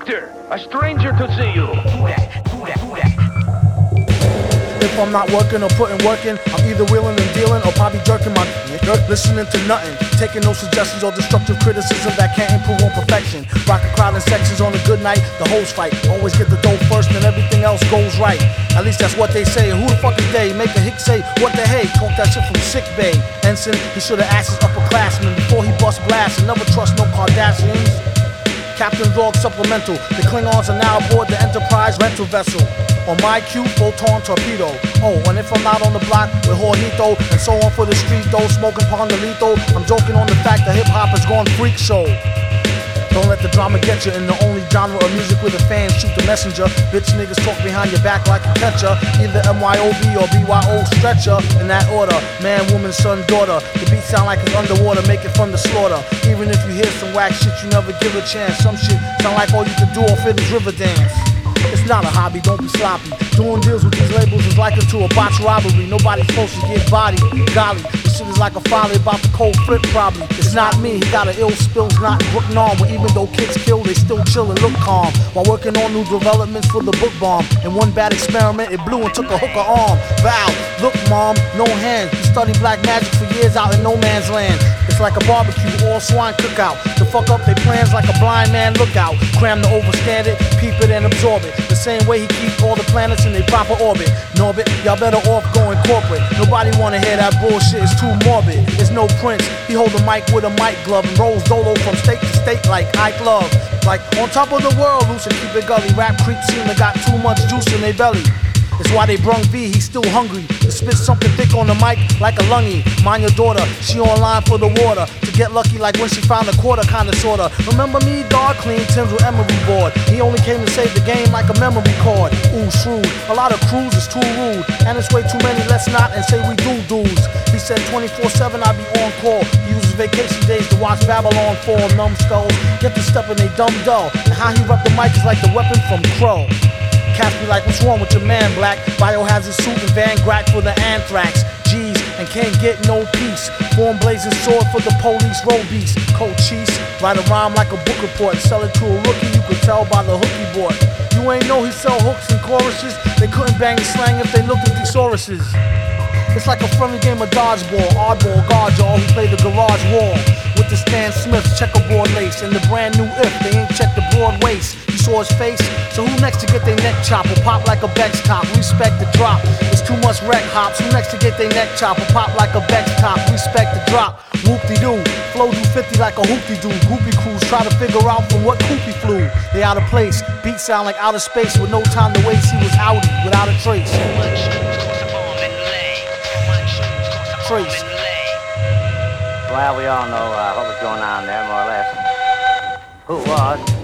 Victor, a stranger to see you. If I'm not working or putting work in, I'm either wheeling and dealing or probably jerking my dirt, listening to nothing. Taking no suggestions or destructive criticism that can't improve on perfection. Rocking crowd in sections on a good night, the host fight. Always get the dough first and everything else goes right. At least that's what they say. Who the fuck is they? Make a hick say, what the hey? Talk that shit from sick bay. Ensign, he should've asked his upperclassmen before he bust blast and never trust no Cardassians. Captain Log Supplemental. The Klingons are now aboard the Enterprise rental vessel. On my cue, photon torpedo. Oh, and if I'm not on the block with Jorgito and so on for the street though, smoking Pondelito, I'm joking on the fact that hip hop has gone freak show. Don't let the drama get you in the only genre of music where the fans shoot the messenger. Bitch niggas talk behind your back like a catcher. Either MYOB or BYO stretcher. In that order, man, woman, son, daughter. The beat sound like it's underwater, make it fun to slaughter. Even if you hear some whack shit, you never give a chance. Some shit sound like all you can do off it is river dance. It's not a hobby, don't be sloppy. Doing deals with these labels is likened to a botched robbery. Nobody's supposed to get body. Golly, this shit is like a folly about the cold flip, probably. It's not me, he got an ill spills, not Brook Norm. Where even though kids kill, they still chill and look calm. While working on new developments for the book bomb. In one bad experiment, it blew and took a hooker arm. Val, look, mom, no hands. You studied black magic for years out in no man's land. It's like a barbecue, all swine cookout. To fuck up their plans like a blind man lookout. Cram to overstand it, peep it and absorb it. The same way he keeps all the planets in their proper orbit. Norbit, y'all better off going corporate. Nobody wanna hear that bullshit, it's too morbid. It's no prince, he hold a mic with a mic glove and rolls dolo from state to state like Ike Love. Like on top of the world, loose and keep it gully. Rap creeps seem to got too much juice in their belly. It's why they brung V, he's still hungry. To spit something thick on the mic like a lungy. Mind your daughter, she online for the water. To get lucky like when she found a quarter, kinda sorta. Remember me, dog clean Tim's with emery board. He only came to save the game like a memory card. Ooh, shrewd. A lot of crews is too rude. And it's way too many, let's not and say we do dudes. He said 24-7 I be on call. He uses vacation days to watch Babylon fall, numbskulls. Get to step in they dumb dull. And how he rep the mic is like the weapon from Krull. Cats be like, what's wrong with your man, black? Biohazard suit and Van Grack for the anthrax. G's and can't get no peace. Form blazing sword for the police, road beast. Cheese, write a rhyme like a book report. Sell it to a rookie, you could tell by the hook he bought. You ain't know he sell hooks and choruses. They couldn't bang the slang if they looked at thesauruses. It's like a friendly game of dodgeball, oddball guard y'all who play the garage wall. With the Stan Smith checkerboard lace and the brand new if they ain't checked the broad waist. Saw his face, so who next to get their neck chopped or pop like a Bex top? Respect the drop. It's too much wreck hops. Who next to get their neck chopped or pop like a Bex top? Respect the drop. Whoop de doo. Flow do 50 like a hoopty doo. Groupie crews try to figure out from what coop flew. They out of place. Beats sound like outer space with no time to waste. He was outy without a trace. Trace. Well, we all know uh, what was going on there, more or less. Who was,